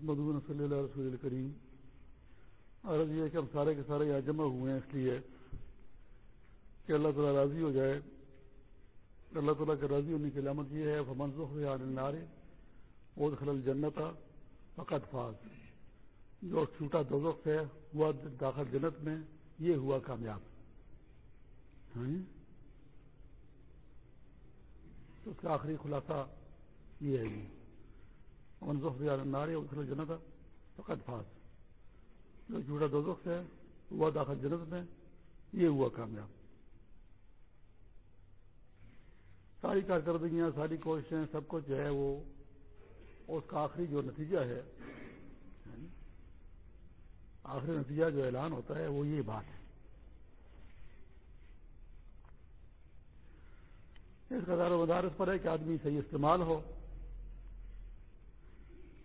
محمد صلی اللہ رسول الکریم۔ عرض یہ کہ ہم سارے کے سارے یہاں جمع ہوئے ہیں، اس لیے کہ اللہ تعالیٰ راضی ہو جائے۔ اللہ تعالیٰ کے راضی ہونے کی علامت یہ ہے فمنظ نارے وہ خلل جنت فقط فاض جو چھوٹا دوزخ ہے ہوا داخل جنت میں یہ ہوا کامیاب۔ ہاں جی؟ تو اس کا آخری خلاصہ یہ ہے جی۔ جی منظوخ نارے وہ جنت فقط فاض جو جھوٹا دوزخ ہے ہوا داخل جنت میں، یہ ہوا کامیاب. ساری کارکردگیاں، ساری کوششیں، سب کچھ جو ہے وہ اس کا آخری جو نتیجہ ہے یعنی آخری نتیجہ جو اعلان ہوتا ہے، وہ یہ بات ہے. اس کا دار و مدار اس پر ہے کہ آدمی صحیح استعمال ہو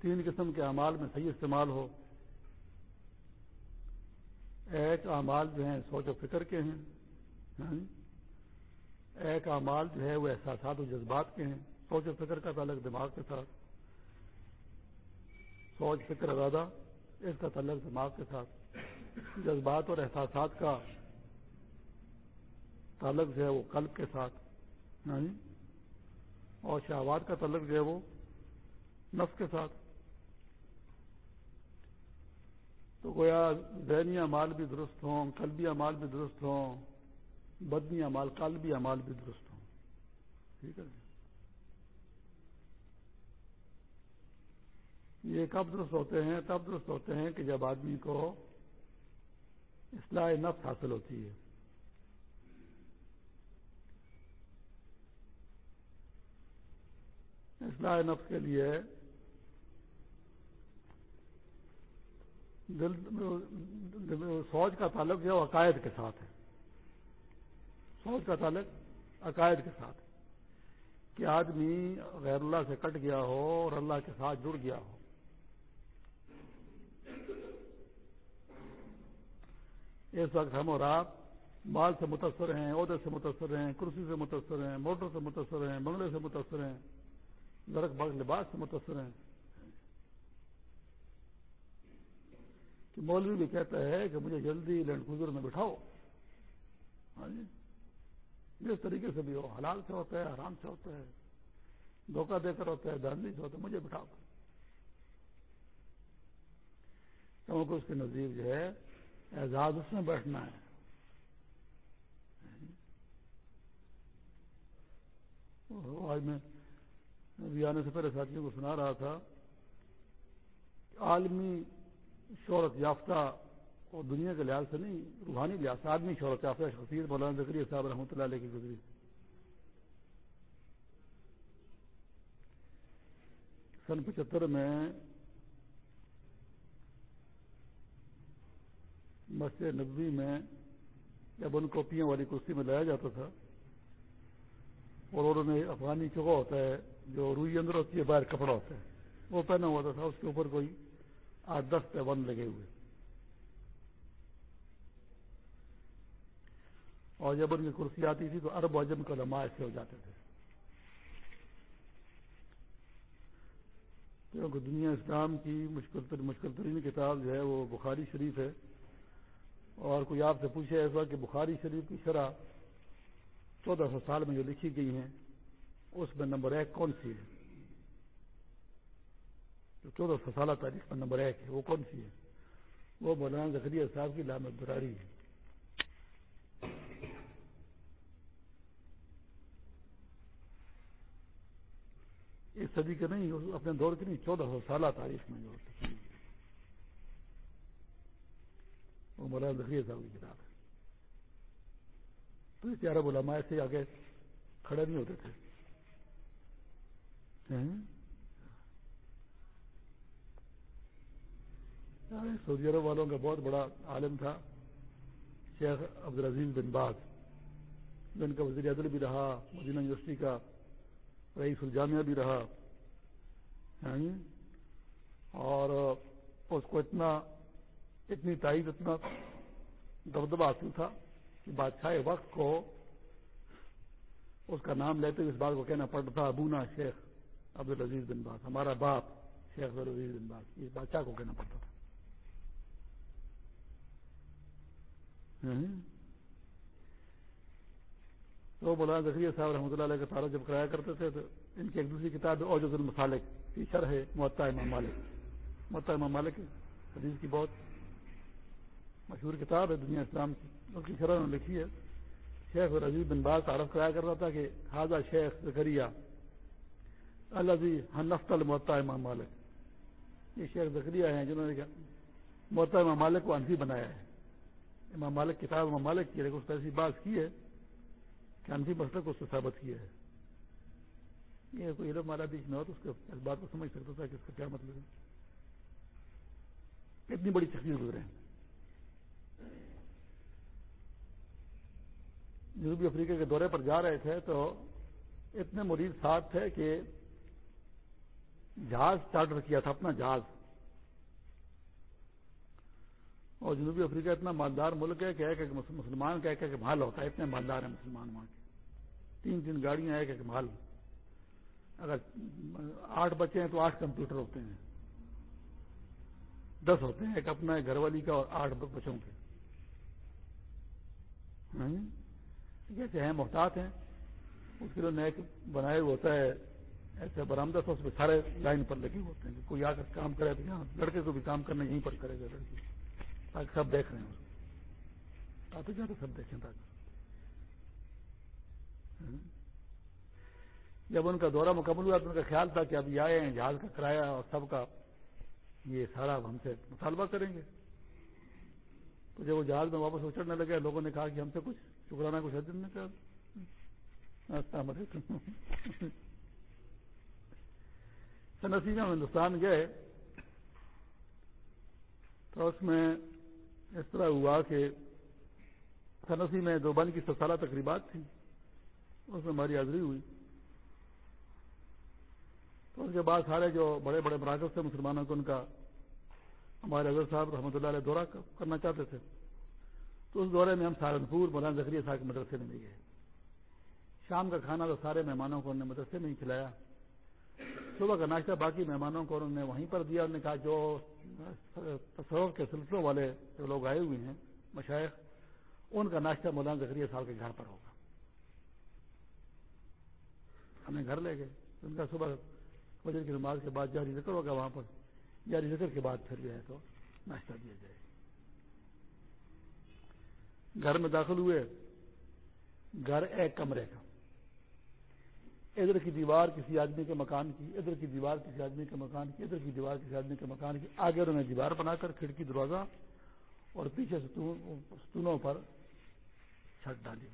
تین قسم کے اعمال میں صحیح استعمال ہو۔ ایک اعمال جو ہیں سوچ و فکر کے ہیں ہاں جی؟ ایک اعمال جو ہے وہ احساسات و جذبات کے ہیں۔ سوچ و فکر کا تعلق دماغ کے ساتھ، سوچ، فکر، ارادہ، اس کا تعلق دماغ کے ساتھ۔ جذبات اور احساسات کا تعلق جو ہے وہ قلب کے ساتھ ہاں جی؟ اور شہوات کا تعلق جو ہے وہ نفس کے ساتھ۔ تو گویا ذہنی امال بھی درست ہوں قلبی امال بھی درست ہوں بدنی امال قلبی امال بھی درست ہوں۔ ٹھیک ہے جی؟ یہ کب درست ہوتے ہیں؟ تب درست ہوتے ہیں کہ جب آدمی کو اصلاح نفس حاصل ہوتی ہے۔ اصلاح نفس کے لیے دل سوچ کا تعلق جو ہے عقائد کے ساتھ ہے۔ سوچ کا تعلق عقائد کے ساتھ کہ آدمی غیر اللہ سے کٹ گیا ہو اور اللہ کے ساتھ جڑ گیا ہو۔ اس وقت ہم اور آپ مال سے متاثر ہیں، عہدے سے متاثر ہیں، کرسی سے متاثر ہیں، موٹر سے متاثر ہیں، بنگلے سے متاثر ہیں لڑک بگ لباس سے متاثر ہیں۔ کہ مولوی بھی کہتا ہے کہ مجھے جلدی لینڈ کروزر میں بٹھاؤ۔ ہاں جی؟ جس طریقے سے بھی ہو۔ حلال سے ہوتا ہے آرام سے ہوتا ہے۔ دھوکہ دے کر ہوتا ہے داندی سے ہوتا ہے، مجھے بٹھاؤ۔ کیونکہ اس کے نزدیک جو ہے، اعزاز اس میں بیٹھنا ہے۔ ہاں جی؟ آج میں ابھی آنے سے پہلے ساتھیوں کو سنا رہا تھا عالمی شہرت یافتہ اور دنیا کے لحاظ سے نہیں، روحانی لحاظ سے آدمی شہرت یافتہ شخصیت مولانا ذکری صاحب رحمۃ اللہ علیہ کی گزری۔ سن پچہتر میں مسجد نبوی میں جب ان کو پیوں والی کرسی میں لایا جاتا تھا، اور انہوں نے افغانی چوگا ہوتا ہے جو روئی اندر ہوتی ہے، باہر کپڑا ہوتا ہے، وہ پہنا ہوا تھا، اس کے اوپر کوئی آٹھ دس پیون لگے ہوئے۔ اور جب ان کی کرسی آتی تھی تو ارب وجم کا لمحہ ایسے ہو جاتے تھے۔ کیونکہ دنیا اسلام کی مشکل مشکل ترین کتاب جو ہے وہ بخاری شریف ہے۔ اور کوئی آپ سے پوچھے ایسا کہ بخاری شریف کی شرح چودہ سو سال میں جو لکھی گئی ہیں، اس میں نمبر ایک کون سی ہے؟ جو چودہ سو سالہ تاریخ میں نمبر ایک ہے، وہ کون سی ہے؟ وہ مولانا زکریہ صاحب کی لامت براری ہے۔ اس صدی کے نہیں اپنے دور کی نہیں، چودہ سو سالہ تاریخ میں جو وہ مولانا ذخیر صاحب کی کتاب ہے۔ تو اس عرب علماء سے آگے کھڑے نہیں ہوتے تھے۔ سعودی عرب والوں کا بہت بڑا عالم تھا، شیخ عبد العزیز بن باز، جن کا وزیر عدل بھی رہا، مدینہ یونیورسٹی کا رئیس الجامعہ بھی رہا یعنی، اور اس کو اتنا، اتنی تائید، اتنا دبدبہ حاصل تھا کہ بادشاہ وقت کو اس کا نام لیتے ہوئے اس بات کو کہنا پڑتا تھا ابونا شیخ عبد العزیز بن باز، ہمارا باپ شیخ بن باز، یہ بادشاہ کو کہنا پڑتا تھا۔ تو مولانا ذخیرہ صاحب رحمۃ اللہ علیہ کا تعارف جب کرایا کرتے تھے تو ان کی ایک دوسری کتاب اور جو المسالک ٹیچر ہے محتا امام مالک۔ محتا امام مالک حدیث کی بہت مشہور کتاب ہے دنیا اسلام کی۔ اس کی شرح نے لکھی ہے۔ شیخ اور عزیز بن باز تعارف کرایا کرتا تھا کہ خاضہ شیخ زکریہ اللہ جی نفت المحتا امام مالک۔ یہ شیخ زکریہ ہیں جنہوں نے محتا امام مالک کو انفی بنایا ہے۔ امام مالک کتاب امام مالک کی لیکن اس ایسی بات کی ہے کہ انفی مسئلہ کو اس سے ثابت کیا ہے۔ یہ کوئی علم والا بیچ میں ہو تو اس اس بات کو سمجھ سکتا تھا کہ اس کا کیا مطلب ہے۔ اتنی بڑی تکلیف گزرے ہیں۔ جنوبی افریقہ کے دورے پر جا رہے تھے تو اتنے مریض ساتھ تھے کہ جہاز چارٹر کیا تھا، اپنا جہاز۔ اور جنوبی افریقہ اتنا مالدار ملک ہے کہ ایک ایک مسلمان کا ایک ایک مال ہوتا ہے، اتنے مالدار ہیں مسلمان وہاں کے۔ تین تین گاڑیاں ایک ایک مال اگر آٹھ بچے ہیں تو آٹھ کمپیوٹر ہوتے ہیں۔ دس ہوتے ہیں ایک اپنا گھر والی کا اور آٹھ بچوں کے۔ ہاں جی؟ جیسے ہیں، محتاط ہیں۔ اس کے لیے ایک بنائے ہوتا ہے، ایسے برآمدہ اس میں سارے لائن پر لگے ہوتے ہیں۔ کوئی آ کر کام کرے تو یہاں لڑکے کو بھی کام کرنا یہیں پر کرے گا، لڑکی۔ تاکہ سب دیکھ رہے ہیں آپ جاتے سب دیکھیں تاکہ۔ ہاں۔ جب ان کا دورہ مکمل ہوا تو ان کا خیال تھا کہ اب یہ آئے ہیں، جہاز کا کرایہ اور سب کا یہ سارا ہم سے مطالبہ کریں گے۔ تو جب وہ جہاز میں واپس اچڑنے لگے، لوگوں نے کہا کہ ہم سے کچھ شکرانہ، کچھ حد نے کہا۔ ہاں، سنسی میں ہندوستان گئے تو اس میں اس طرح ہوا کہ سنسی میں دو بند کی سالہ تقریبات تھیں، اس میں ہماری حاضری ہوئی۔ تو اس کے بعد سارے جو بڑے بڑے مراکز تھے، مسلمانوں کو ان کا ہمارے اظہر صاحب رحمۃ اللہ علیہ دورہ کرنا چاہتے تھے۔ تو اس دورے میں ہم سہارنپور، مولانا زکری صاحب کے مدرسے میں گئے۔ شام کا کھانا تو سارے مہمانوں کو انہوں نے مدرسے میں ہی کھلایا۔ صبح کا ناشتہ باقی مہمانوں کو انہوں نے وہیں پر دیا، انہوں نے کہا جو تصور کے سلسلوں والے جو لوگ آئے ہوئے ہیں، مشائق، ان کا ناشتہ مولانا زکری صاحب کے گھر پر ہوگا۔ ہمیں گھر لے گئے۔ ان کا صبح فجر کی نماز کے بعد جاری ذکر ہوگا، وہاں پر جاری ذکر کے بعد پھر جو ہے تو ناشتہ دیا جائے۔ گھر میں داخل ہوئے، گھر ایک کمرے کا۔ ادھر کی دیوار کسی آدمی کے مکان کی، ادھر کی دیوار کسی آدمی کے مکان کی، ادھر کی دیوار کسی آدمی کے مکان کی۔ آگے انہوں نے دیوار بنا کر، کھڑکی، دروازہ اور پیچھے ستونوں پر چھت ڈالی۔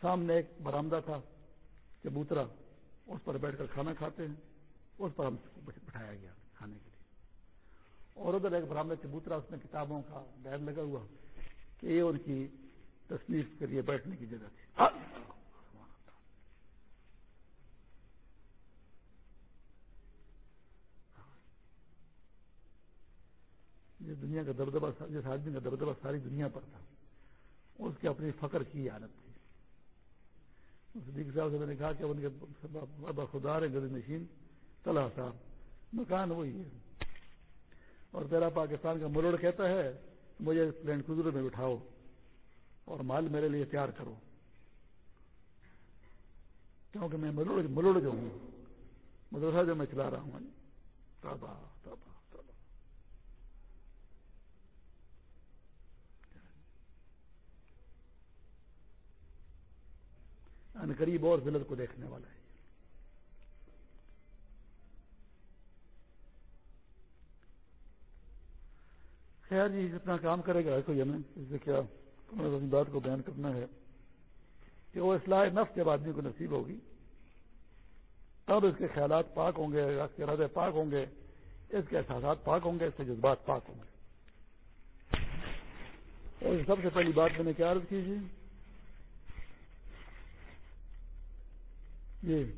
سامنے ایک برامدہ تھا چبوترا اس پر بیٹھ کر کھانا کھاتے ہیں، اس پر ہم بٹھایا گیا کھانے کے لیے۔ اور ادھر ایک برامدہ چبوترا اس میں کتابوں کا بیگ لگا ہوا کہ یہ ان کی تصنیف کے لیے بیٹھنے کی جگہ تھی۔ یہ دنیا کا دبدبہ جس آدمی کا دبدبہ ساری دنیا پر تھا، اس کی اپنی فخر کی عادت تھی۔ صدیق صاحب سے میں نے کہا کہ ان کے خدا ہے گز نشین طلحہ صاحب، مکان وہی ہے۔ اور تیرا پاکستان کا ملوڑ کہتا ہے، مجھے لینڈ کروزر میں بٹھاؤ اور مال میرے لیے تیار کرو۔ کیونکہ میں ملوڑ ملوڑ جو ہوں، مدرسہ جو میں چلا رہا ہوں تابا تابا ان قریب اور ذلت کو دیکھنے والا ہے۔ خیر جی اتنا کام کرے گا کوئی ہمیں اس سے کیا بات کو بیان کرنا ہے۔ کہ وہ اصلاح نفس جب آدمی کو نصیب ہوگی۔ تب اس کے خیالات پاک ہوں گے اس کے ارادے پاک ہوں گے اس کے احساسات پاک ہوں گے اس کے جذبات پاک ہوں گے۔ اور سب سے پہلی بات میں نے کیا عرض کی جی؟ جی۔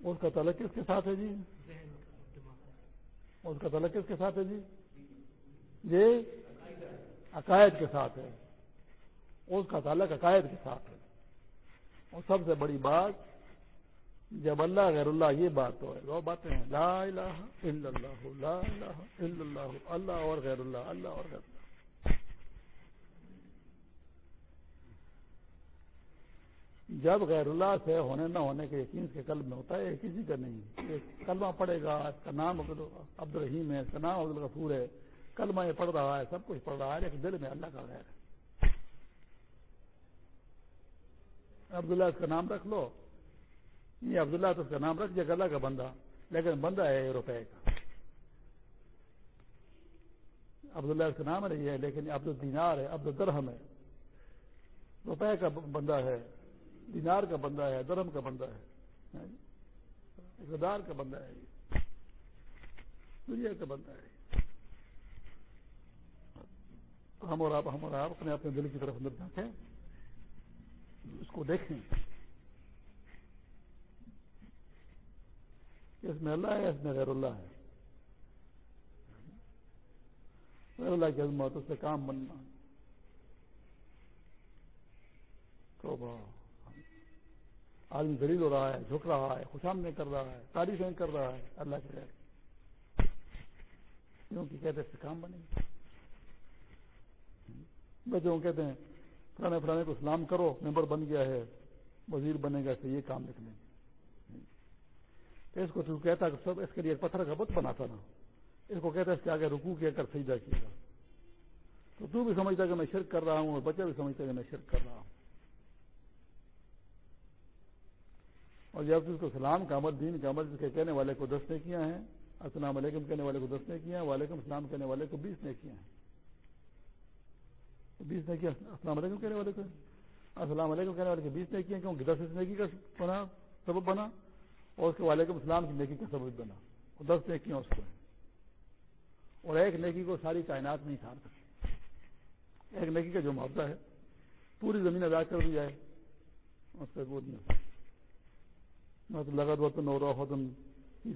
اس کا تعلق کس کے ساتھ ہے جی؟ اس کا تعلق کس کے ساتھ ہے جی؟ جی؟ عقائد کے ساتھ ہے۔ اس کا تعلق عقائد کے ساتھ ہے۔ اور سب سے بڑی بات، جب اللہ غیر اللہ یہ بات تو ہے باتیں ہیں، لا الہ الا اللہ، لا الہ الا اللہ اللہ اور غیر اللہ اللہ اور غیر اللہ۔ جب غیر اللہ سے ہونے نہ ہونے کے یقین کے قلب میں ہوتا ہے کسی کا نہیں۔ کلمہ پڑے گا، اس کا نام عبد الرحیم ہے، اس کا نام عبد الغفور ہے۔ کلمہ یہ پڑھ رہا ہے، سب کچھ پڑھ رہا ہے، لیکن دل میں اللہ کا غیر ہے۔ عبداللہ اس کا نام رکھ لو۔ یہ عبداللہ تو اس کا نام رکھ جائے اللہ کا بندہ۔ لیکن بندہ ہے روپے کا۔ عبداللہ اس کا نام نہیں ہے، لیکن عبد الدینار ہے، عبد الدرہم ہے۔ روپے کا بندہ ہے۔ دینار کا بندہ ہے درم کا بندہ ہے جی؟ اقتدار کا بندہ ہے دنیا کا بندہ ہے۔ ہم اور آپ، ہم اور آپ اپنے اپنے دل کی طرف اندر جاتے اس کو دیکھیں۔ اس میں اللہ ہے اس میں غیر اللہ ہے۔ غیر اللہ کی عظمت، اس سے کام بننا۔ تو آدمی غریب ہو رہا ہے، جھک رہا ہے، خوش آمدیں کر رہا ہے تعریفیں کر رہا ہے، اللہ کے غیر کیونکہ کہتے سے کام بنے۔ گا بچوں کہتے ہیں، فلانے فلانے کو سلام کرو، ممبر بن گیا ہے، وزیر بنے گا تو یہ کام نکلیں گے تو اس کو تو کہتا کہ سب اس کے لیے پتھر کا بت بناتا نا۔ اس کو کہتا ہے اس کے آگے رکو کیا کر سجدہ کیے گا۔ تو تو بھی سمجھتا کہ میں شرک کر رہا ہوں اور بچہ بھی سمجھتا کہ میں شرک کر رہا ہوں۔ اور جب اس کو سلام کا عمل، دین کا عمل کے کہنے والے کو دس نے کیا ہیں، السلام علیکم کہنے والے کو دس نے کیا وعلیکم السلام کہنے والے کو بیس نے کیا ہیں۔ بیس نے کیا السلام علیکم کہنے والے کو۔ السلام علیکم کہنے والے کے بیس نے کیا کیونکہ دس نیکی کا بنا، سبب بنا، اور اس کے وعلیکم السلام کی نیکی کا سبب بنا۔ اور دس نے کیا اس کو اور ایک نیکی کو ساری کائنات نہیں سار سکتی۔ ایک نیکی کا جو معاوضہ ہے، پوری زمین ادا کر دی جائے، اس کا وہ نہیں۔ لگت وطن اور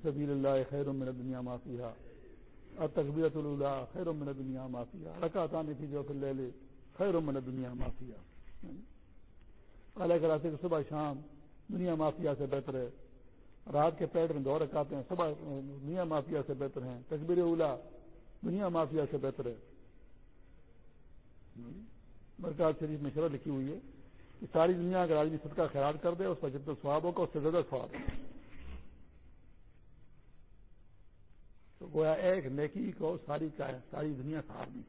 سبیل اللہ خیر من دنیا معافیہ اور تقبیرت اللہ خیر من دنیا معافیہ رکعت آنے کی جو لے لے خیر من دنیا معافیا کالے کراتے کہ صبح شام دنیا مافیا سے بہتر ہے. رات کے پیٹ میں دو رکھاتے ہیں، صبح دنیا مافیا سے بہتر ہیں. تقبیر اولا دنیا مافیا سے بہتر ہے. مرکز شریف میں شرح لکھی ہوئی ہے. کہ ساری دنیا اگر آدمی صدقہ خیال کر دے، اس کا جتنا سواب ہوگا، اس سے زیادہ سواب ہے۔ تو گویا ایک نیکی کو ساری ساری دنیا سار نہیں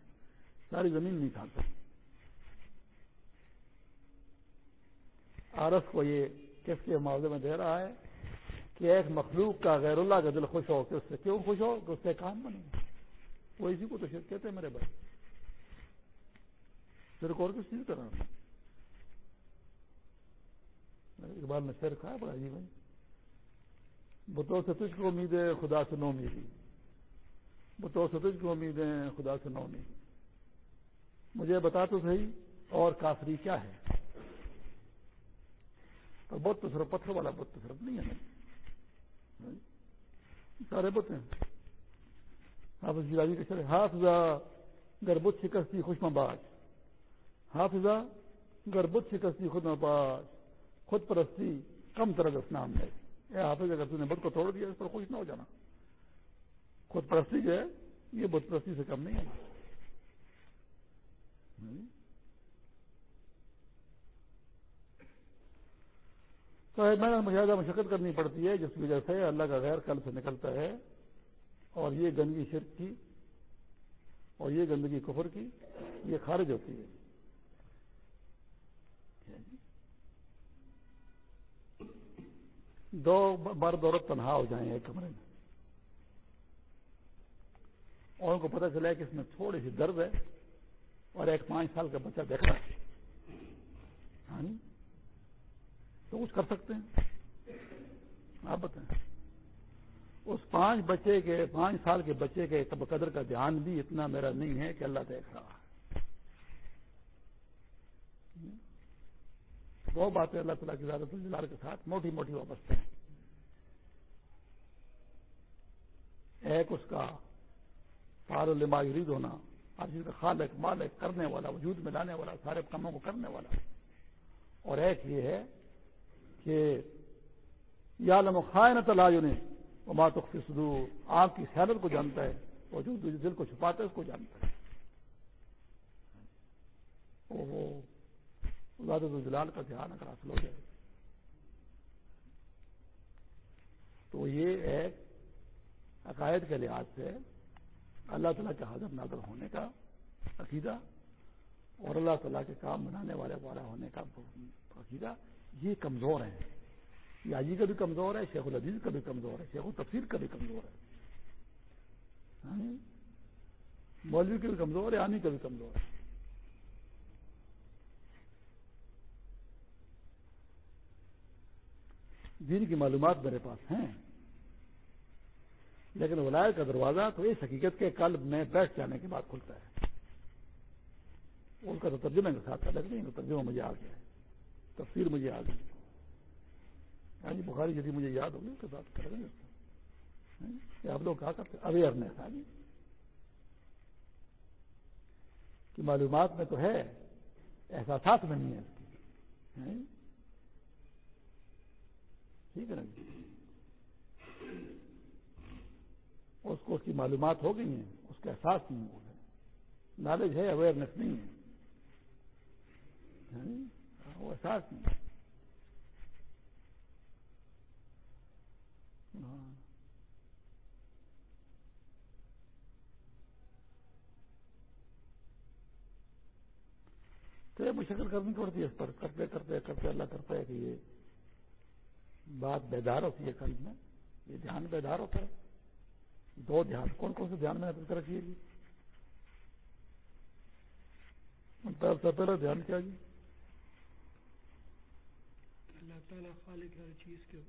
ساری زمین نہیں کھا سکتی۔ عرف کو یہ کس کے معاوضے میں دے رہا ہے کہ ایک مخلوق کا غیر اللہ کا دل خوش ہو کہ اس سے کیوں خوش ہو؟ کہ اس سے کام بنے۔ وہ اسی کو تو شرک کہتے ہیں میرے بھائی۔ شرک اور کس چیز طرح اقبال نے شیر کھایا بڑا جی بھائی بتو سے تجھ کو امید ہے، خدا سے نو امیدی بتو سے تجھ کو امید ہے، خدا سے نو امیدی مجھے بتا تو صحیح، اور کافری کیا ہے؟ اور بت تو صرف پتھر والا بت تو صرف نہیں ہے۔ سارے بت ہیں۔ حافظ گراجی کے چلے حافظہ گربت شکستی خوشم باز۔ حافظہ گربت شکستی خود باز۔ خود پرستی کم طرح اسلام ہے اے حافظ، اگر تم نے بت کو توڑ دیا، اس پر خوش نہ ہو جانا۔ خود پرستی جو ہے، یہ بت پرستی سے کم نہیں ہے۔ تو میں زیادہ مشقت کرنی پڑتی ہے، جس کی وجہ سے اللہ کا غیر قلب سے نکلتا ہے، اور یہ گندگی شرک کی، اور یہ گندگی کفر کی، یہ خارج ہوتی ہے۔ دو بار دورت تنہا ہو جائیں ایک کمرے میں۔ اور ان کو پتہ چلا کہ اس میں تھوڑی سی درد ہے اور ایک پانچ سال کا بچہ دیکھ رہا ہے۔ ہاں جی؟ تو کچھ کر سکتے ہیں؟ آپ بتائیں۔ اس پانچ بچے کے، پانچ سال کے بچے کے قدر کا دھیان بھی اتنا میرا نہیں ہے کہ اللہ دیکھ رہا ہے۔ وہ باتیں اللہ تعالیٰ کی زیادہ جلال کے ساتھ موٹی موٹی وابستہ ہیں۔ ایک اس کا پار لما یرید ہونا ہر چیز کا خالق، مالک، کرنے والا، وجود میں لانے والا، سارے کاموں کو کرنے والا۔ اور ایک یہ ہے کہ یا لم خائن تلاج نے وہ ماتخ صدور، آپ کی سیالت کو جانتا ہے، وجود دل کو چھپاتا ہے، اس کو جانتا ہے۔ وہ جلال کا دھیان اگر حاصل ہو جائے۔ تو یہ ایک عقائد کے لحاظ سے اللہ تعالیٰ کے حاضر نادر ہونے کا عقیدہ اور اللہ تعالیٰ کے کام بنانے والے والا ہونے کا عقیدہ، یہ کمزور ہے یہ کا بھی کمزور ہے، شیخ العزیز کا بھی کمزور ہے، شیخ التفسیر کا بھی کمزور ہے۔ یعنی مولوی کا بھی کمزور ہے آنی کا بھی کمزور ہے۔ دین کی معلومات میرے پاس ہیں۔ لیکن ولایت کا دروازہ تو اس حقیقت کے قلب میں بیٹھ جانے کے بعد کھلتا ہے۔ ان کا تو ترجمے کے ساتھ الگ نہیں ترجمہ مجھے آ گیا ہے۔ تفصیل مجھے آ گئی ہاں جی بخاری جدید مجھے یاد ہوگی اس کے ساتھ کریں گے آپ لوگ کہا کرتے اویئرنیس آ جی۔ کہ معلومات میں تو ہے، احساسات میں نہیں ہے۔ اس کی ٹھیک ہے نا جی؟ اس کو اس کی معلومات ہو گئی ہیں، اس کا احساس نہیں ہو گیا نالج ہے اویئرنیس نہیں ہے۔ یعنی وہ احساس نہیں ہاں۔ تو یہ مشکل کرنی پڑتی ہے اس پر۔ کرتے کرتے کرتے، اللہ کرتا ہے کہ یہ بات بیدار ہوتی ہے قلب میں، یہ دھیان بیدار ہوتا ہے۔ دو دھیان، کون کون سے دھیان میں نظر رکھیے گی جی؟ سب سے پہلا دھیان کیا جی؟ اللہ تعالیٰ خالق ہر چیز کے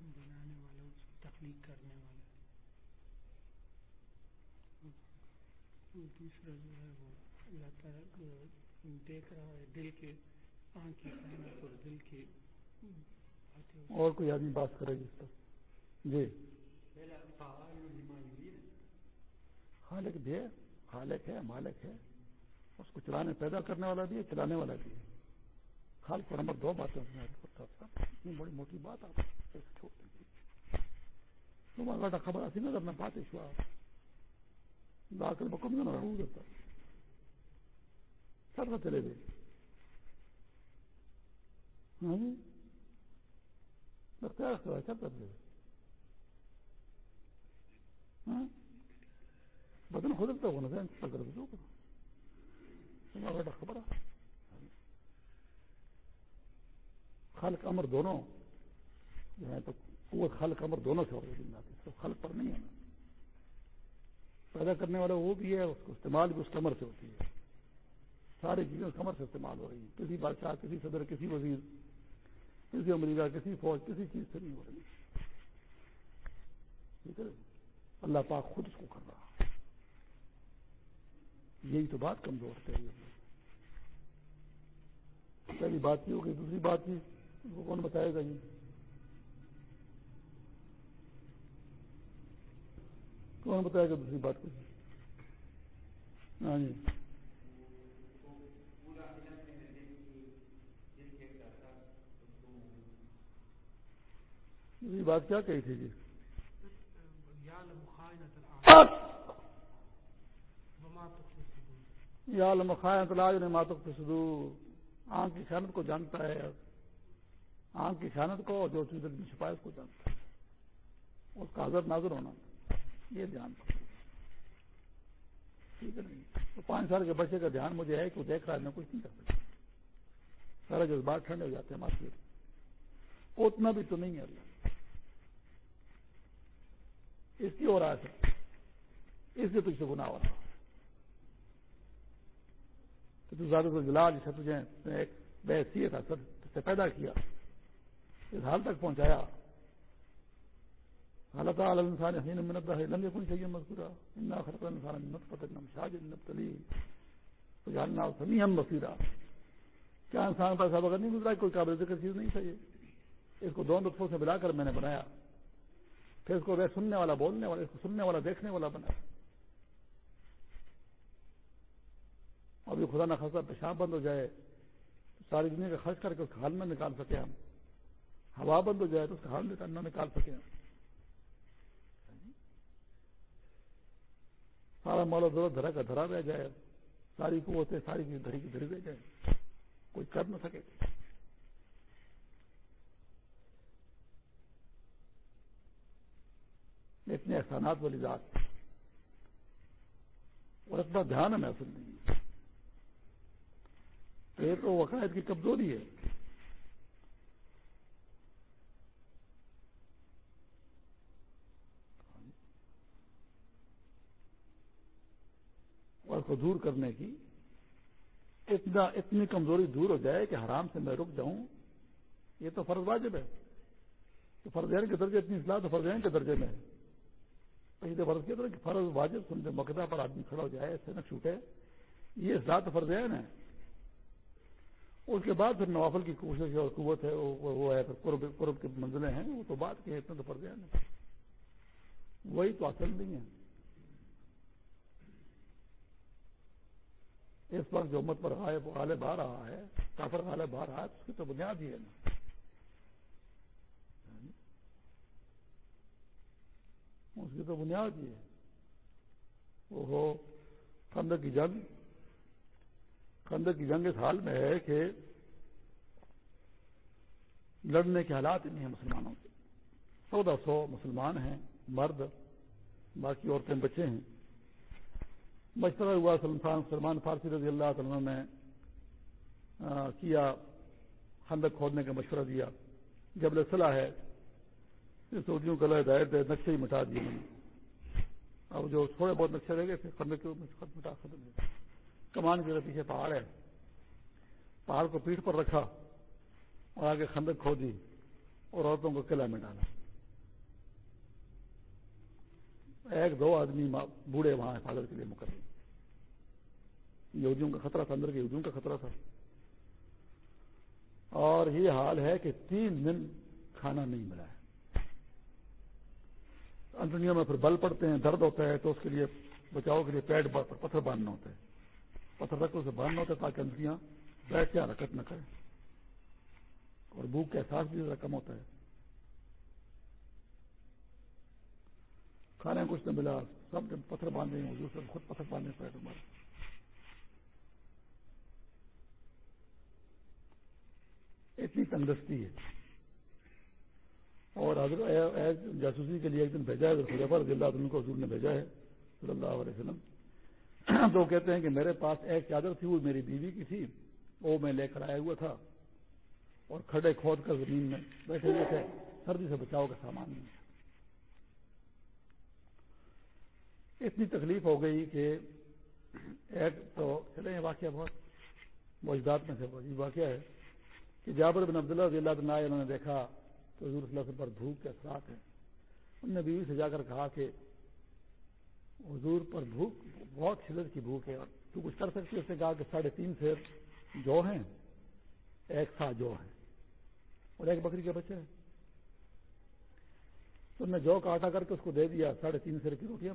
بنانے والا، اس کی تخلیق کرنے والا دوسرا جو ہے وہ اللہ تعالیٰ دیکھ رہا ہے، دل کے آنکھ کی اور دل کے اور کوئی آدمی بات کرے گی اس پر؟ جی۔ خالق بھی ہے، خالق ہے مالک ہے۔ اس کو چلانے، پیدا کرنے والا بھی ہے، چلانے والا بھی ہے۔ خالق پر نمبر دو باتیں اتنی بڑی موٹی بات آپ چھوڑ تمہارا خبر ایسی نظر نہ پاتے شو لا بکم نہ رہو دیتا سر چلے گئے۔ ہاں جی۔ ہاں جی اختیار کر دے بدن خودتا ہونا تھا انتظار کر دو تمہارا خبر خلق امر دونوں جو ہے تو قوت خلق امر دونوں سے ہو رہی ہے خلق پر نہیں ہے پیدا کرنے والا وہ بھی ہے اس کو استعمال بھی اس کمر سے ہوتی ہے ساری چیزیں اس کمر سے استعمال ہو رہی ہیں کسی بادشاہ کسی صدر کسی وزیر کسی امریکہ کسی فوج، کسی چیز سے نہیں ہو رہی۔ ٹھیک ہے اللہ پاک خود اس کو کر رہا یہی تو بات کمزور کری پہلی بات یہ ہوگی دوسری بات یہ کو کون بتائے گا یہ؟ کون بتائے گا دوسری بات کو؟ ہاں جی۔ دوسری بات کیا کہی تھی جی؟ یا مخائن تلاج نے ماتک سدو آنکھ کی خیانت کو جانتا ہے آنکھ کی خیانت کو جو چیز میں چھپائے اس کو جانتا ہے۔ اس کا حضرت نازر ہونا یہ دھیان۔ ٹھیک ہے نہیں تو پانچ سال کے بچے کا دھیان مجھے ہے کہ وہ دیکھ رہا ہے میں کچھ نہیں کر سکتا۔ سارے جذبات ٹھنڈے ہو جاتے ہیں مارکیٹ اتنا بھی تو نہیں ہے اللہ۔ اس کی ہو رہا ہے اس لیے تجھ سے گناہ ہو رہا کہ تو زیادہ جلال جسے تجھے ایک بے حیثیت اثر سے پیدا کیا، اس حال تک پہنچایا۔ حالت عالم انسان حسین منت ہے لمبے کن چاہیے مذکورہ انا خرط انسان نت پتہ نم شاج نت تلی تو جاننا سمی ہم بصیرہ کیا انسان پر سب اگر نہیں گزرا؟ کوئی قابل ذکر چیز نہیں چاہیے۔ اس کو دو نطفوں سے ملا کر میں نے بنایا۔ پھر اس کو وہ سننے والا بولنے والا، اس کو سننے والا دیکھنے والا بنا۔ ابھی خدا نہ خاصا پیشاب بند ہو جائے، ساری دنیا کا خرچ کر کے اس کا حال نہ نکال سکے ہم۔ ہوا بند ہو جائے تو اس کا حال نہ نکال سکے ہم۔ سارا مال دور دھرا کا دھرا رہ جائے، ساری قوتیں ساری کی دھری کی دھری رہ جائے کوئی کر نہ سکے۔ اتنے احسانات والی ذات اور اتنا دھیان ہے محسوس نہیں یہ تو وقائد کی کمزوری ہے۔ اور کو دور کرنے کی اتنا اتنی کمزوری دور ہو جائے کہ حرام سے میں رک جاؤں، یہ تو فرض واجب ہے۔ تو فرضین کے درجے اتنی اصلاح تو فرضین کے درجے میں ہے۔ پہلے فرض کیا تھا کہ فرض واجب سنتے مقدہ پر آدمی کھڑا ہو جائے، ایسے نہ چھوٹے۔ یہ اصلاح تو فرضین ہے۔ اس کے بعد پھر نوافل کی کوشش اور قوت ہے، وہ ہے قرب قرب کی منزلیں ہیں، وہ تو بات کے اتنے تو فرضین ہے۔ وہی تو اصل نہیں ہے۔ اس وقت جو امت پر غالب آ رہا ہے، کافر غالب آ رہا ہے، اس کی تو بنیاد ہی ہے۔ نا اس کی تو بنیاد ہی ہے۔ وہ ہو خندق کی جنگ۔ خندق کی جنگ اس حال میں ہے کہ لڑنے کے حالات نہیں ہیں مسلمانوں کے۔ چودہ سو مسلمان ہیں، مرد، باقی عورتیں بچے ہیں۔ مشورہ ہوا سلمان سلمان فارسی رضی اللہ تعالیٰ نے کیا خندق کھودنے کا مشورہ دیا۔ جب صلاح ہے سعودیوں کا ہدایت ہے، نقشے ہی مٹا دیے اب جو تھوڑے بہت نقشے رہ گئے تھے کے ختم مٹا ختم کمان کے پیچھے پہاڑ ہے۔ پہاڑ کو پیٹھ پر رکھا اور آگے خندق کھو دی اور عورتوں کو قلعہ میں ڈالا۔ ایک دو آدمی بوڑھے وہاں حفاظت کے لیے مقرر۔ یہودیوں کا خطرہ تھا، اندر کے یہودیوں کا خطرہ تھا۔ اور یہ حال ہے کہ تین دن کھانا نہیں ملا ہے۔ انٹنیوں میں پھر بل پڑتے ہیں، درد ہوتا ہے تو اس کے لیے بچاؤ کے لیے پیڈ پر پتھر باندھنا ہوتا ہے۔ پتھر رکھ اسے باندھنا ہوتا ہے تاکہ انٹنیاں بیٹھ کے حرکت نہ کریں۔ اور بھوک کا احساس بھی کم ہوتا ہے۔ کھانے کچھ نہ ملا، سب جب پتھر باندھے ہیں سے خود پتھر باندھنے پیٹ مارے اتنی تندرستی ہے۔ اور حضرت جاسوسی کے لیے ایک دن بھیجا ہے خلیفہ رضی اللہ عنہ کو حضور نے بھیجا ہے، صلی اللہ علیہ وسلم۔ تو کہتے ہیں کہ میرے پاس ایک چادر تھی، وہ میری بیوی کی تھی، وہ میں لے کر آیا ہوا تھا۔ اور کھڑے کھود کر زمین میں بیٹھے ہوئے تھے، سردی سے بچاؤ کا سامان نہیں اتنی تکلیف ہو گئی کہ ایک تو چلے واقعہ بہت موجودات میں سے واقعہ ہے کہ جابر بن عبداللہ رضی اللہ عنہ انہوں نے دیکھا تو حضور صلی اللہ علیہ وسلم پر بھوک کے اثرات ہیں۔ انہوں نے بیوی سے جا کر کہا کہ حضور پر بھوک بہت شدت کی بھوک ہے اور تو کچھ کر سکتی اس نے کہا کہ ساڑھے تین سے جو ہیں، ایک سا جو ہے اور ایک بکری کے بچے ہیں۔ تو نے جو کاٹا کر کے اس کو دے دیا، ساڑھے تین سیر کی روٹیاں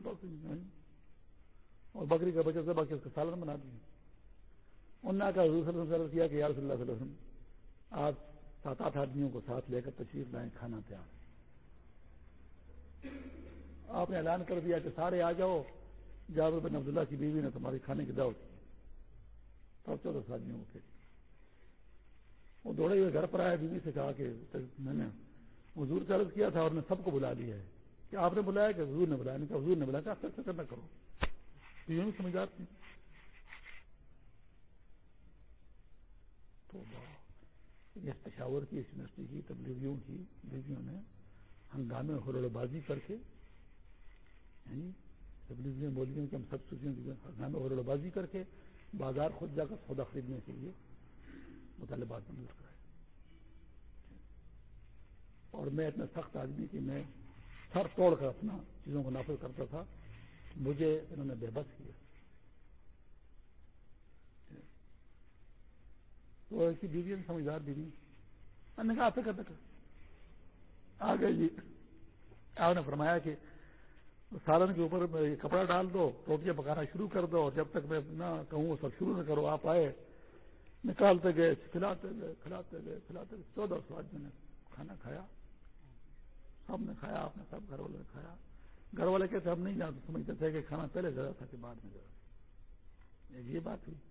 اور بکری کے بچے سے باقی اس کا سالن بنا دیا۔ انہوں نے کہا حضور صلی اللہ علیہ وسلم کیا کہ یار صلی اللہ علیہ وسلم، آپ سات آٹھ آدمیوں کو ساتھ لے کر تشریف لائیں، کھانا تیار۔ آپ نے اعلان کر دیا کہ سارے آ جاؤ، جابر بن عبداللہ کی بیوی نے تمہاری کھانے کی دعوت کی۔ سب چودہ آدمیوں کو وہ دوڑے ہوئے گھر پر آئے، بیوی سے کہا کہ میں نے حضور کا عرض کیا تھا اور نے سب کو بلا لیا ہے۔ کہ آپ نے بلایا کہ حضور نے بلایا؟ نہیں کہ حضور نے بلایا کہ آپ نہ کرو بیوی بھی سمجھ آتی تو اس پشاور کی، اس یونیورسٹی کی تبلیغیوں کی بیویوں نے ہنگامے ہروڑ بازی کر کے یعنی تبلیغیوں، بولیوں کہ ہم سب سوچیں ہنگامے ہروڑ بازی کر کے بازار خود جا کر سودا خریدنے کے لیے مطالبات منظور کرائے اور میں اتنا سخت آدمی کہ میں سر توڑ کر اپنا چیزوں کو نافذ کرتا تھا، مجھے انہوں نے بے بس کیا۔ تو ایسی بیوی سمجھدار بیوی میں نے کہا فکر تک آ گئے جی۔ آپ نے فرمایا کہ سالن کے اوپر میں کپڑا ڈال دو، روٹیاں پکانا شروع کر دو اور جب تک میں نہ کہوں سب شروع نہ کرو، آپ آئے، نکالتے گئے، کھلاتے گئے کھلاتے گئے کھلاتے گئے۔ چودہ سو آج میں نے کھانا کھایا۔ سب نے کھایا، آپ نے سب گھر والے نے کھایا۔ گھر والے کہتے، ہم نہیں جانتے، سمجھتے تھے کہ کھانا پہلے زیادہ تھا کہ بعد میں زیادہ۔ یہ بات ہوئی۔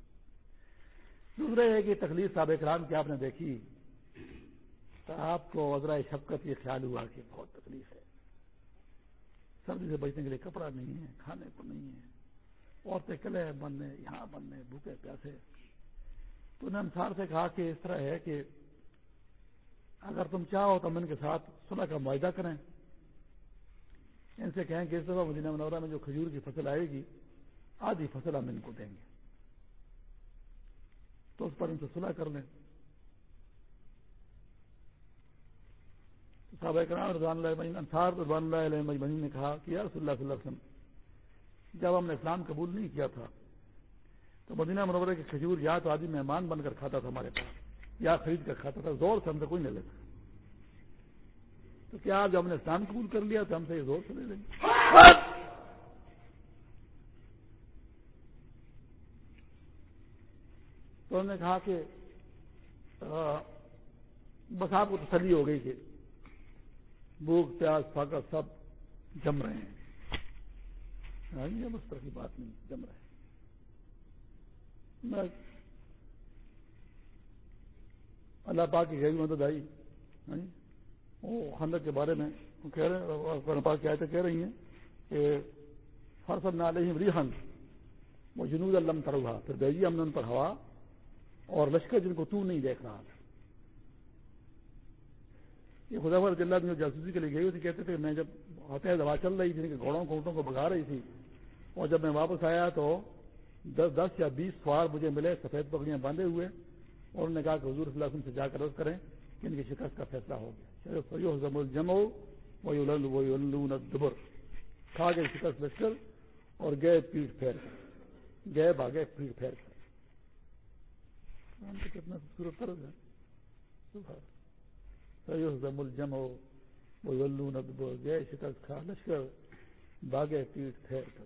دوسرے ہے کہ تکلیف صاحب کرام کی آپ نے دیکھی تو آپ کو وزرا شفقت یہ خیال ہوا کہ بہت تکلیف ہے۔ سردی سے بچنے کے لیے کپڑا نہیں ہے، کھانے کو نہیں ہے۔ عورتیں کلے بننے، یہاں بننے، بھوکے پیاسے۔ تو نے انسار سے کہا کہ اس طرح ہے کہ اگر تم چاہو تو ہم ان کے ساتھ صلح کا معاہدہ کریں۔ ان سے کہیں کہ اس دفعہ مدینہ منورہ میں جو کھجور کی فصل آئے گی، آدھی فصل ہم ان کو دیں گے۔ تو اس پر ان سے صلح کر لیں۔ صاحب کرام رضوان اللہ انصار رضوان اللہ علیہ مجمعین نے کہا کہ یا رسول اللہ صلی اللہ علیہ وسلم، جب ہم نے اسلام قبول نہیں کیا تھا، تو مدینہ منورہ کے کھجور یا تو آدمی مہمان بن کر کھاتا تھا ہمارے پاس، یا خرید کر کھاتا تھا، زور سے ہم سے کوئی نہیں لیتا۔ تو کیا جب ہم نے اسلام قبول کر لیا تو ہم سے یہ زور سے لے لیں گے تو انہوں نے کہا کہ بس آپ کو تسلی ہو گئی کہ بھوک پیاس فاقہ سب جم رہے ہیں۔ اس طرح کی بات نہیں، جم رہے میں اللہ پاک کی گئی مدد آئی۔ ہاں جی؟ وہ خندق کے بارے میں کہہ رہے پاک کی آیتیں کہہ رہی ہیں کہ فرسل نہ علیہم ریحن وہ جنوب علم تروا پھر بھیجی ہم نے ان پر ہوا۔ اور لشکر جن کو تو نہیں دیکھ رہا تھا یہ خدا فر اللہ جو جاسوسی کے لیے گئی ہوئی تھی، کہتے تھے، میں جب ہوتے دوا چل رہی تھی کہ گھوڑوں کو، اونٹوں کو بگا رہی تھی، اور جب میں واپس آیا تو دس دس یا بیس سوار مجھے ملے، سفید پکڑیاں باندھے ہوئے، اور انہوں نے کہا کہ حضور صلی اللہ علیہ وسلم سے جا کر عرض کریں کہ ان کی شکست کا فیصلہ ہو گیا۔ سیو حضم الجم دبر کھا گئے شکست لشکر اور گئے پیٹ پھیر گئے۔ بھاگے پیٹ پھیر۔ کر کتنا خوبصورت طرز ہے۔ سیو الجم ہو وہ دبر گئے شکست کھا لشکر باغے پیٹ پھیر کر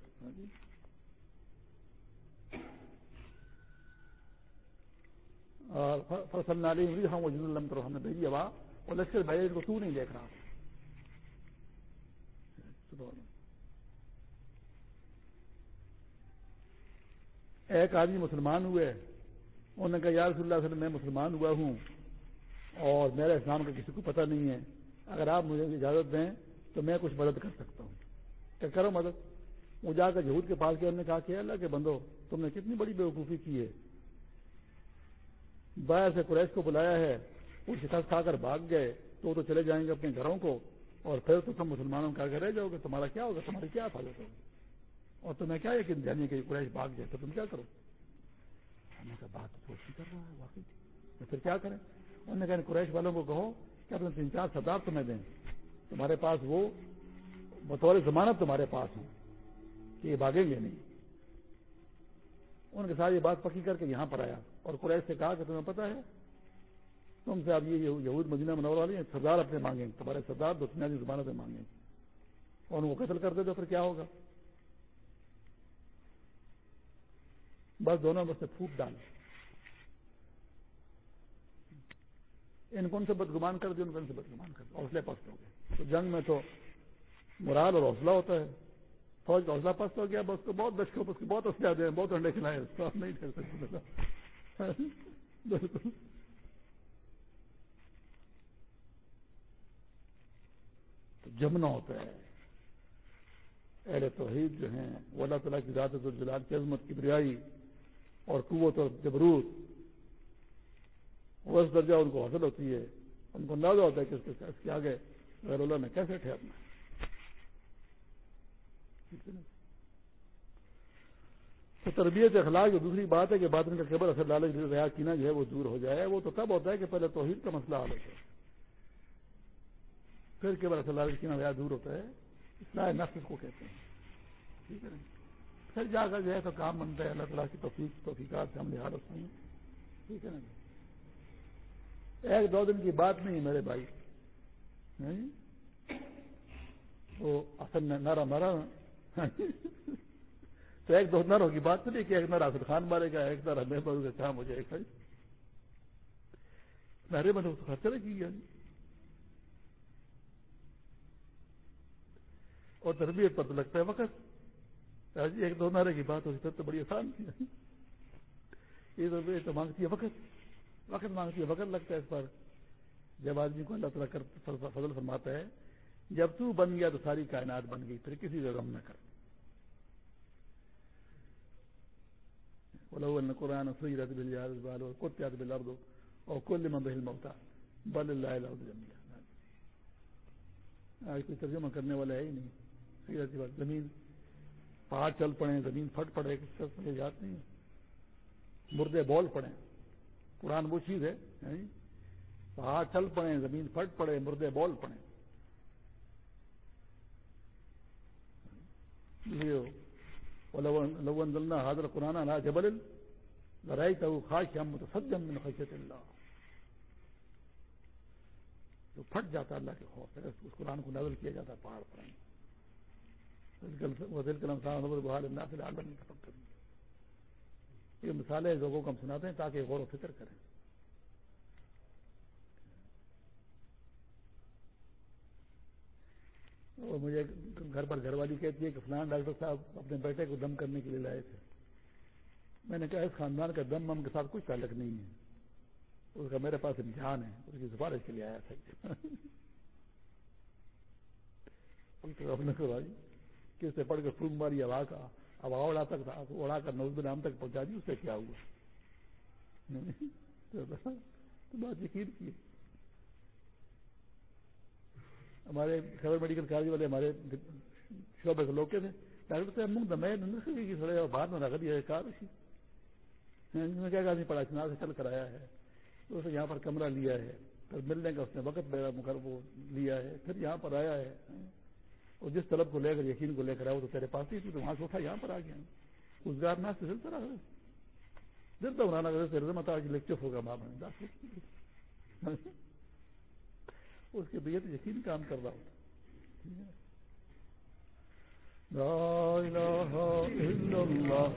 اور فصل نالی ہوئی ہم وہ جن الم کرو ہم نے بھیجی ہوا اور لشکر بھائی کو تو نہیں دیکھ رہا۔ ایک آدمی مسلمان ہوئے۔ انہوں نے کہا، یا رسول اللہ وسلم، میں مسلمان ہوا ہوں اور میرے اسلام کا کسی کو پتہ نہیں ہے. اگر آپ مجھے اجازت دیں تو میں کچھ مدد کر سکتا ہوں. کیا کرو مدد. وہ جا کر جہود کے پاس گیا انہوں نے کہا کہ اللہ کے بندو، تم نے کتنی بڑی بیوقوفی کی ہے. باہر سے قریش کو بلایا ہے. وہ شکست کھا کر بھاگ گئے. تو وہ تو چلے جائیں گے اپنے گھروں کو اور پھر تو تم مسلمانوں کا رہ جاؤ گے. تمہارا کیا ہوگا؟ تمہاری کیا حفاظت ہوگی؟ اور تمہیں کیا یقین جانے کہ قریش بھاگ جائے تو تم کیا کرو؟ ہم نے کہا بات تو اچھی کر رہا ہے واقعی تو پھر کیا کریں؟ انہوں نے کہا قریش والوں کو کہو کہ اپنے تین چار سردار تمہیں دیں۔ تمہارے پاس وہ بطور ضمانت تمہارے پاس ہیں کہ یہ بھاگیں گے نہیں۔ ان کے ساتھ یہ بات پکی کر کے یہاں پر آیا اور قریش سے کہا کہ تمہیں پتا ہے، تم سے اب یہ یہود مدینہ منور والی ہیں، سردار اپنے مانگیں تمہارے سردار دو بنیادی زبانوں سے مانگیں اور ان کو قتل کر دے تو پھر کیا ہوگا؟ بس دونوں میں سے پھوٹ ڈال۔ ان کو ان سے بدگمان کر دیا، ان کو ان سے بدگمان کر دیا۔ حوصلے پست ہو گئے۔ تو جنگ میں تو مرال اور حوصلہ ہوتا ہے۔ فوج کا حوصلہ پست ہو گیا، بس کو بہت دشکوں اس کو بہت اسلحہ دے بہت انڈے کھلائے اس کو آپ نہیں کر سکتے بالکل۔ تو جمنا ہوتا ہے۔ اہل توحید جو ہیں، وہ اللہ تعالیٰ کی ذات جلال کی عظمت، کی بریائی اور قوت اور جبروت۔ وہ اس درجہ ان کو حاصل ہوتی ہے۔ ان کو اندازہ ہوتا ہے کہ اس کے آگے غیر اللہ نے کیسے ٹھہرنا تو تربیت اخلاق جو دوسری بات ہے کہ بات ان کا قبر اثر لالچ ریا کینا جو ہے وہ دور ہو جائے۔ وہ تو تب ہوتا ہے کہ پہلے توحید کا مسئلہ حل ہوتا ہے پھر قبر اثر لالچ کینا ریا دور ہوتا ہے۔ اصلاح نفس کو کہتے ہیں۔ ٹھیک ہے پھر جا کر جو ہے تو کام بنتا ہے، اللہ تعالیٰ کی توفیق، توفیقات سے ہم نے حالت نہیں ٹھیک ہے نا جی؟ ایک دو دن کی بات نہیں میرے بھائی۔ وہ اصل میں نارا مرا۔ تو ایک دو نروں کی بات نہیں کہ ایک نر حاصل خان مارے گا، ایک نر ہمیں مروں گا کام ہو جائے گا۔ نہرے میں تو خرچہ نہیں کی گیا اور تربیت پر تو لگتا ہے وقت۔ ایک دو نعرے کی بات ہوتی پھر تو بڑی آسان تھی۔ یہ تو مانگتی ہے وقت۔ وقت مانگتی ہے، وقت لگتا ہے اس پر۔ جب آدمی کو اللہ تعالیٰ کر فضل فرماتا ہے، جب تو بن گیا تو ساری کائنات بن گئی، پھر کسی کا غم نہ کر۔ قرآن سیرت بل کتیات بل اور کل بہل موتا بل اللہ آج کوئی ترجمہ کرنے والا ہے ہی نہیں، سیرت بات زمین۔ پہاڑ چل پڑے، زمین پھٹ پڑے یاد نہیں۔ مردے بول پڑے۔ قرآن وہ چیز ہے یعنی پہاڑ چل پڑے، زمین پھٹ پڑے، مردے بول پڑے۔ لون دلنا حاضر قرآن لا جبل لڑائی تو خاص ہم متصدم من خشیت اللہ تو پھٹ جاتا اللہ کے خوف ہے اس قرآن کو نظر کیا جاتا پہاڑ پر۔ صاحب بحال اللہ یہ مثالیں لوگوں کو ہم سناتے ہیں تاکہ غور و فکر کریں۔ اور مجھے گھر پر گھر والی کہتی ہے کہ فلان ڈاکٹر صاحب اپنے بیٹے کو دم کرنے کے لیے لائے تھے۔ میں نے کہا، اس خاندان کا دم مم کے ساتھ کچھ تعلق نہیں ہے۔ اس کا میرے پاس امتحان ہے، اس کی سفارش کے لیے آیا تھا۔ اپنے کہ اس سے پڑھ کر پھونک ماری ہوا کا اب ہوا اڑا تک تھا اڑا کر نوز نام تک پہنچا دی، اس سے کیا ہوا؟ تو بات یقین کی ہمارے خبر میڈیکل کالج والے ہمارے شعبے کے لوگ تھے ڈاکٹر صاحب منگ دمے کی تھوڑے بعد میں رکھ دیا کار اسی۔ ہاں، میں کیا آدمی پڑا چنا سے چل کر آیا ہے۔ تو اسے یہاں پر کمرہ لیا ہے، پھر ملنے کا اس نے وقت میرا مکر وہ لیا ہے، پھر یہاں پر آیا ہے۔ اور جس طلب کو لے کر یقین کو لے کر آیا وہ تو تیرے پاس ہی تھی، تو وہاں سے اٹھا، یہاں پر آ گیا۔ اس گار ناس سے سلتا رہا دل تو بنانا کرے رزم آتا لیکچر ہوگا ماں بہن۔ اس کے بیت یقین کام کر رہا ہوتا۔ لا الہ الا اللہ۔